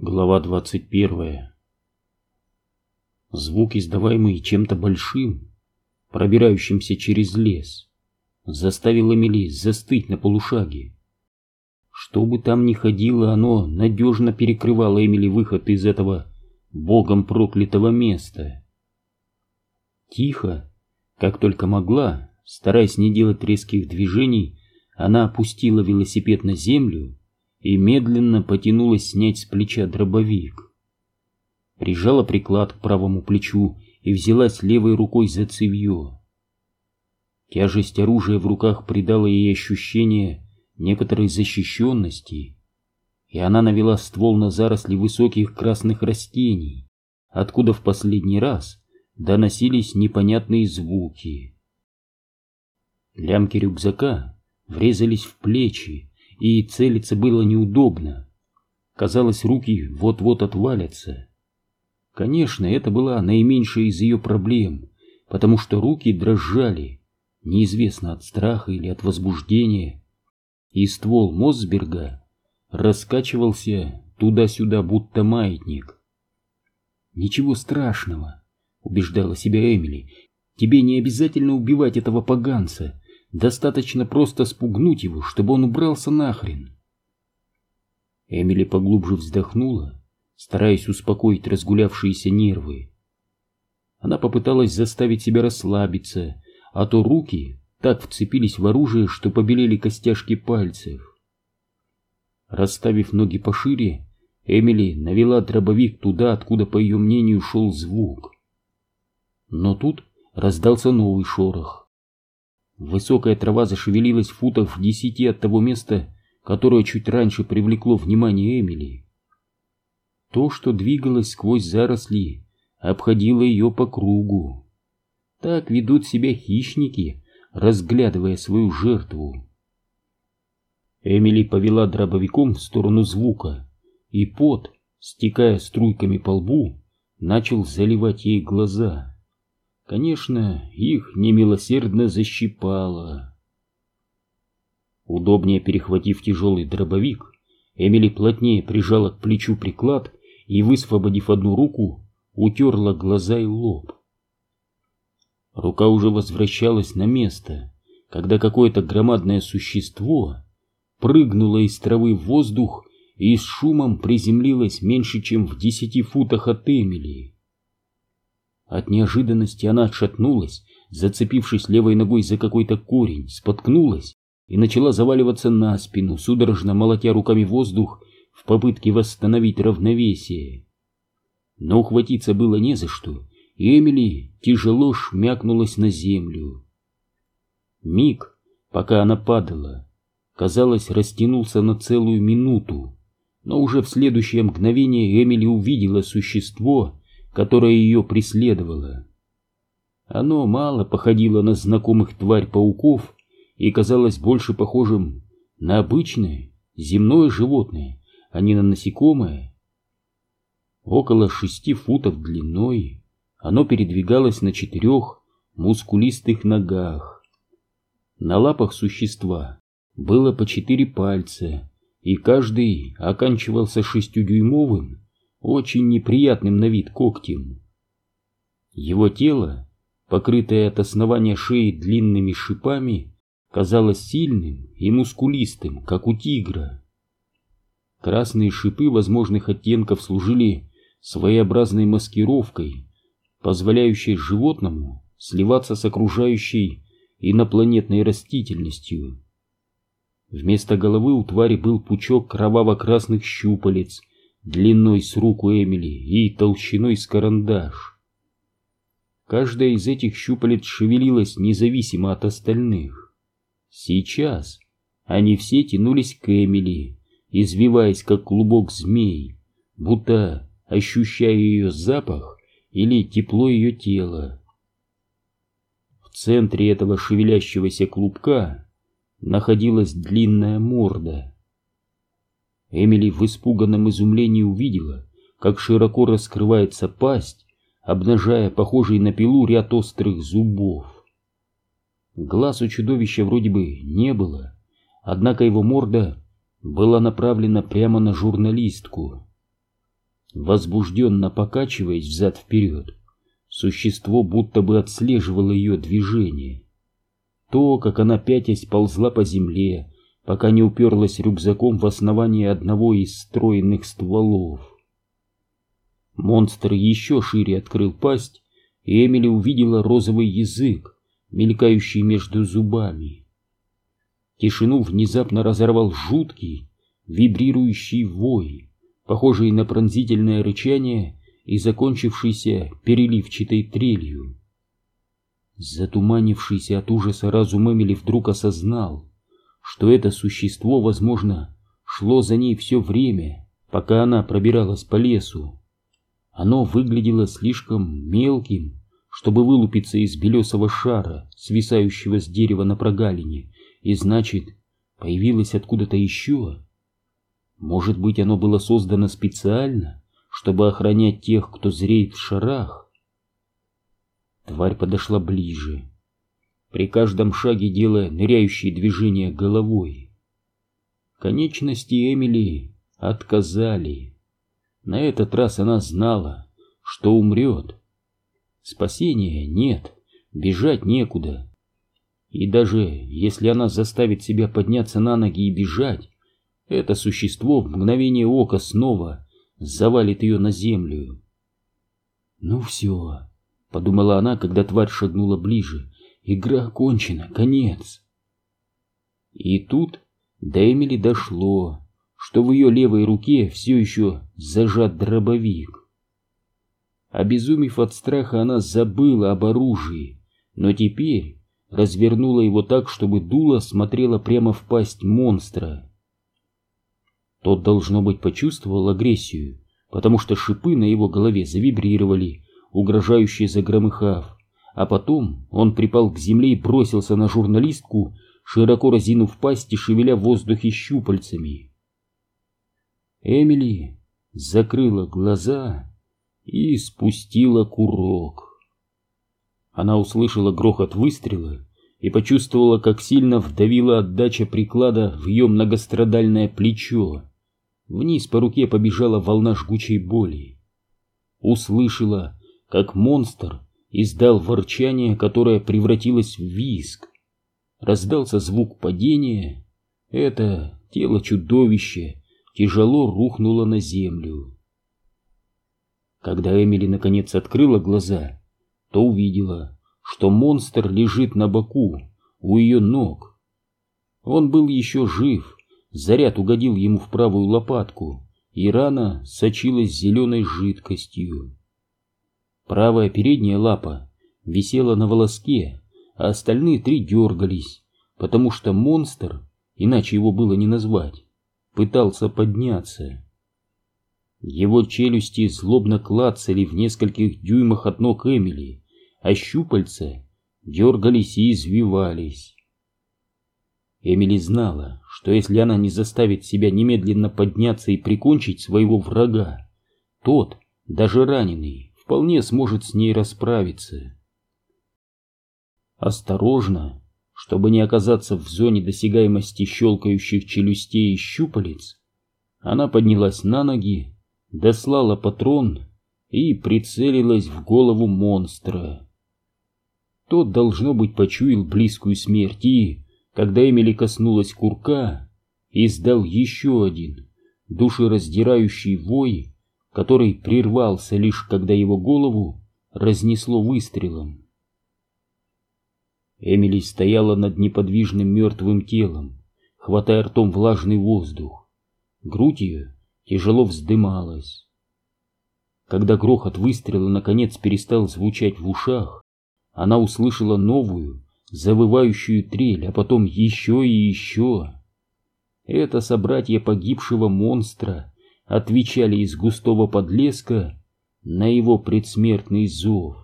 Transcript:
Глава 21 Звук, издаваемый чем-то большим, пробирающимся через лес, заставил Эмили застыть на полушаге. Что бы там ни ходило, оно надежно перекрывало Эмили выход из этого богом проклятого места. Тихо, как только могла, стараясь не делать резких движений, она опустила велосипед на землю и медленно потянулась снять с плеча дробовик. Прижала приклад к правому плечу и взялась левой рукой за цевье. Тяжесть оружия в руках придала ей ощущение некоторой защищенности, и она навела ствол на заросли высоких красных растений, откуда в последний раз доносились непонятные звуки. Лямки рюкзака врезались в плечи, и целиться было неудобно. Казалось, руки вот-вот отвалятся. Конечно, это была наименьшая из ее проблем, потому что руки дрожали, неизвестно от страха или от возбуждения, и ствол Мосберга раскачивался туда-сюда, будто маятник. «Ничего страшного», — убеждала себя Эмили, — «тебе не обязательно убивать этого поганца, Достаточно просто спугнуть его, чтобы он убрался нахрен. Эмили поглубже вздохнула, стараясь успокоить разгулявшиеся нервы. Она попыталась заставить себя расслабиться, а то руки так вцепились в оружие, что побелели костяшки пальцев. Расставив ноги пошире, Эмили навела дробовик туда, откуда, по ее мнению, шел звук. Но тут раздался новый шорох. Высокая трава зашевелилась в футах в десяти от того места, которое чуть раньше привлекло внимание Эмили. То, что двигалось сквозь заросли, обходило ее по кругу. Так ведут себя хищники, разглядывая свою жертву. Эмили повела дробовиком в сторону звука, и пот, стекая струйками по лбу, начал заливать ей глаза. Конечно, их немилосердно защипало. Удобнее перехватив тяжелый дробовик, Эмили плотнее прижала к плечу приклад и, высвободив одну руку, утерла глаза и лоб. Рука уже возвращалась на место, когда какое-то громадное существо прыгнуло из травы в воздух и с шумом приземлилось меньше, чем в десяти футах от Эмили. От неожиданности она отшатнулась, зацепившись левой ногой за какой-то корень, споткнулась и начала заваливаться на спину, судорожно молотя руками воздух в попытке восстановить равновесие. Но ухватиться было не за что, и Эмили тяжело шмякнулась на землю. Миг, пока она падала, казалось, растянулся на целую минуту, но уже в следующее мгновение Эмили увидела существо, которое ее преследовало. Оно мало походило на знакомых тварь-пауков и казалось больше похожим на обычное земное животное, а не на насекомое. Около шести футов длиной оно передвигалось на четырех мускулистых ногах. На лапах существа было по четыре пальца, и каждый оканчивался шестидюймовым очень неприятным на вид когтем. Его тело, покрытое от основания шеи длинными шипами, казалось сильным и мускулистым, как у тигра. Красные шипы возможных оттенков служили своеобразной маскировкой, позволяющей животному сливаться с окружающей инопланетной растительностью. Вместо головы у твари был пучок кроваво-красных щупалец, длиной с руку Эмили и толщиной с карандаш. Каждая из этих щупалец шевелилась независимо от остальных. Сейчас они все тянулись к Эмили, извиваясь как клубок змей, будто ощущая ее запах или тепло ее тела. В центре этого шевелящегося клубка находилась длинная морда — Эмили в испуганном изумлении увидела, как широко раскрывается пасть, обнажая похожий на пилу ряд острых зубов. Глаз у чудовища вроде бы не было, однако его морда была направлена прямо на журналистку. возбужденно покачиваясь взад-вперед, существо будто бы отслеживало ее движение. То, как она пятясь ползла по земле, пока не уперлась рюкзаком в основание одного из стройных стволов. Монстр еще шире открыл пасть, и Эмили увидела розовый язык, мелькающий между зубами. Тишину внезапно разорвал жуткий, вибрирующий вой, похожий на пронзительное рычание и закончившийся переливчатой трелью. Затуманившийся от ужаса разум Эмили вдруг осознал, что это существо, возможно, шло за ней все время, пока она пробиралась по лесу. Оно выглядело слишком мелким, чтобы вылупиться из белесого шара, свисающего с дерева на прогалине, и значит, появилось откуда-то еще. Может быть, оно было создано специально, чтобы охранять тех, кто зреет в шарах? Тварь подошла ближе, при каждом шаге делая ныряющие движения головой. Конечности Эмили отказали. На этот раз она знала, что умрет. Спасения нет, бежать некуда. И даже если она заставит себя подняться на ноги и бежать, это существо в мгновение ока снова завалит ее на землю. «Ну все», — подумала она, когда тварь шагнула ближе, — «игра окончена, конец». И тут до Эмили дошло, что в ее левой руке все еще зажат дробовик. Обезумев от страха, она забыла об оружии, но теперь развернула его так, чтобы дуло смотрело прямо в пасть монстра. Тот, должно быть, почувствовал агрессию, потому что шипы на его голове завибрировали, угрожающе загромыхав, а потом он припал к земле и бросился на журналистку, широко разинув пасть и шевеля в воздухе щупальцами. Эмили закрыла глаза и спустила курок. Она услышала грохот выстрела и почувствовала, как сильно вдавила отдача приклада в ее многострадальное плечо. Вниз по руке побежала волна жгучей боли. Услышала, как монстр издал ворчание, которое превратилось в визг. Раздался звук падения. Это тело чудовища тяжело рухнуло на землю. Когда Эмили наконец открыла глаза, то увидела, что монстр лежит на боку, у ее ног. Он был еще жив, заряд угодил ему в правую лопатку, и рана сочилась зеленой жидкостью. Правая передняя лапа висела на волоске, а остальные три дергались, потому что монстр, иначе его было не назвать, пытался подняться. Его челюсти злобно клацали в нескольких дюймах от ног Эмили, а щупальца дергались и извивались. Эмили знала, что если она не заставит себя немедленно подняться и прикончить своего врага, тот, даже раненый, вполне сможет с ней расправиться. Осторожно, чтобы не оказаться в зоне досягаемости щелкающих челюстей и щупалец, она поднялась на ноги дослала патрон и прицелилась в голову монстра. Тот, должно быть, почуял близкую смерть и, когда Эмили коснулась курка, издал еще один душераздирающий вой, который прервался лишь когда его голову разнесло выстрелом. Эмили стояла над неподвижным мертвым телом, хватая ртом влажный воздух. Грудь ее тяжело вздымалась. Когда грохот выстрела наконец перестал звучать в ушах, она услышала новую, завывающую трель, а потом еще и еще. Это собратья погибшего монстра отвечали из густого подлеска на его предсмертный зов.